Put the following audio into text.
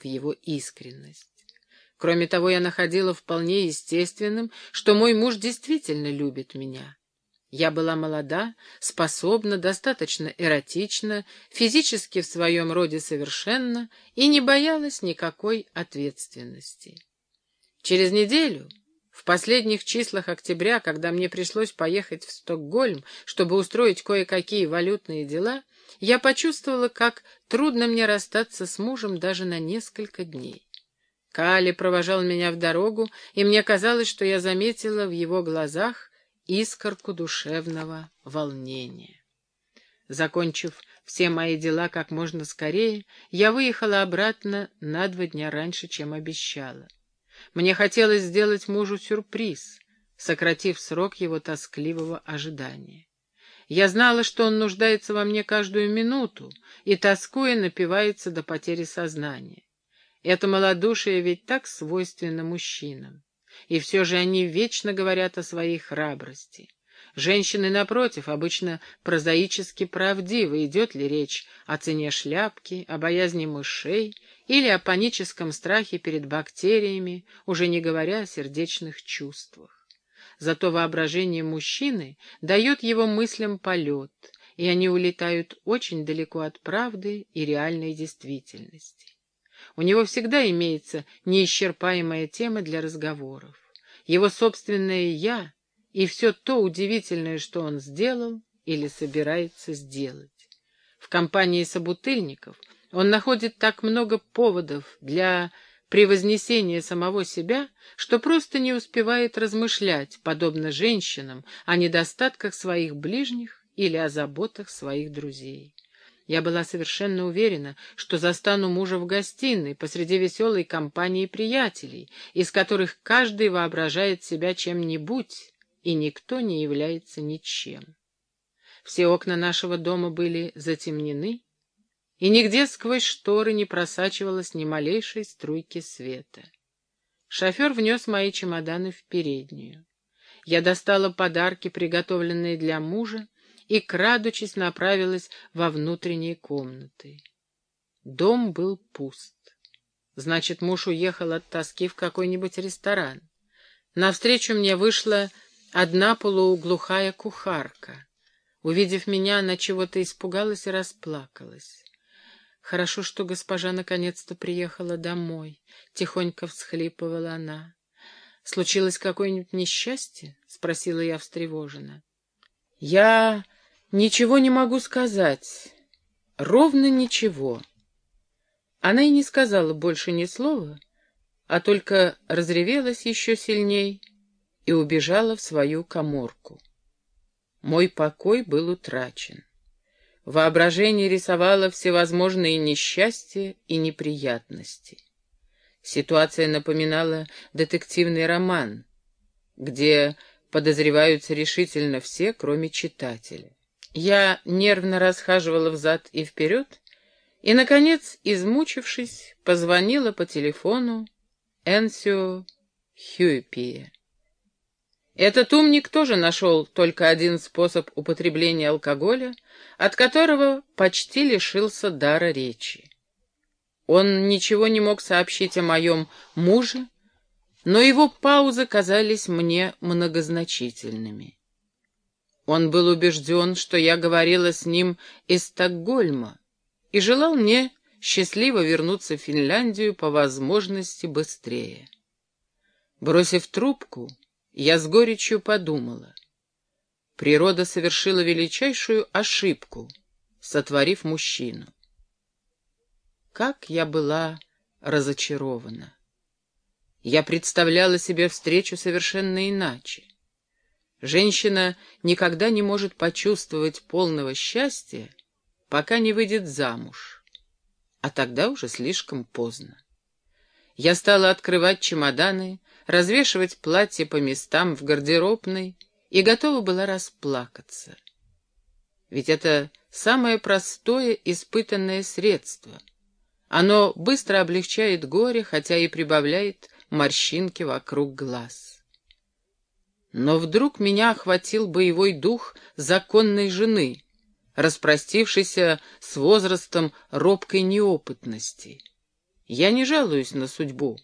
в его искренность. Кроме того, я находила вполне естественным, что мой муж действительно любит меня. Я была молода, способна, достаточно эротична, физически в своем роде совершенна и не боялась никакой ответственности. Через неделю, в последних числах октября, когда мне пришлось поехать в Стокгольм, чтобы устроить кое-какие валютные дела, я почувствовала, как трудно мне расстаться с мужем даже на несколько дней. Кали провожал меня в дорогу, и мне казалось, что я заметила в его глазах искорку душевного волнения. Закончив все мои дела как можно скорее, я выехала обратно на два дня раньше, чем обещала. Мне хотелось сделать мужу сюрприз, сократив срок его тоскливого ожидания. Я знала, что он нуждается во мне каждую минуту и, тоскуя, напивается до потери сознания. Это малодушие ведь так свойственно мужчинам. И все же они вечно говорят о своей храбрости. Женщины, напротив, обычно прозаически правдивы, идет ли речь о цене шляпки, о боязни мышей или о паническом страхе перед бактериями, уже не говоря о сердечных чувствах. Зато воображение мужчины дает его мыслям полет, и они улетают очень далеко от правды и реальной действительности. У него всегда имеется неисчерпаемая тема для разговоров. Его собственное «я» и все то удивительное, что он сделал или собирается сделать. В компании собутыльников он находит так много поводов для превознесения самого себя, что просто не успевает размышлять, подобно женщинам, о недостатках своих ближних или о заботах своих друзей. Я была совершенно уверена, что застану мужа в гостиной посреди веселой компании приятелей, из которых каждый воображает себя чем-нибудь, и никто не является ничем. Все окна нашего дома были затемнены, и нигде сквозь шторы не просачивалось ни малейшей струйки света. Шофер внес мои чемоданы в переднюю. Я достала подарки, приготовленные для мужа, и, крадучись, направилась во внутренние комнаты. Дом был пуст. Значит, муж уехал от тоски в какой-нибудь ресторан. Навстречу мне вышла одна полууглухая кухарка. Увидев меня, она чего-то испугалась и расплакалась. Хорошо, что госпожа наконец-то приехала домой. Тихонько всхлипывала она. «Случилось какое-нибудь несчастье?» — спросила я встревоженно. «Я ничего не могу сказать. Ровно ничего». Она и не сказала больше ни слова, а только разревелась еще сильней и убежала в свою коморку. Мой покой был утрачен. Воображение рисовало всевозможные несчастья и неприятности. Ситуация напоминала детективный роман, где подозреваются решительно все, кроме читателя. Я нервно расхаживала взад и вперед, и, наконец, измучившись, позвонила по телефону Энсио Хьюпия. Этот умник тоже нашел только один способ употребления алкоголя, от которого почти лишился дара речи. Он ничего не мог сообщить о моем муже, но его паузы казались мне многозначительными. Он был убежден, что я говорила с ним из Стокгольма и желал мне счастливо вернуться в Финляндию по возможности быстрее. Бросив трубку, я с горечью подумала. Природа совершила величайшую ошибку, сотворив мужчину. Как я была разочарована. Я представляла себе встречу совершенно иначе. Женщина никогда не может почувствовать полного счастья, пока не выйдет замуж, а тогда уже слишком поздно. Я стала открывать чемоданы, развешивать платья по местам в гардеробной и готова была расплакаться. Ведь это самое простое испытанное средство. Оно быстро облегчает горе, хотя и прибавляет морщинки вокруг глаз. Но вдруг меня охватил боевой дух законной жены, распростившейся с возрастом робкой неопытности. Я не жалуюсь на судьбу.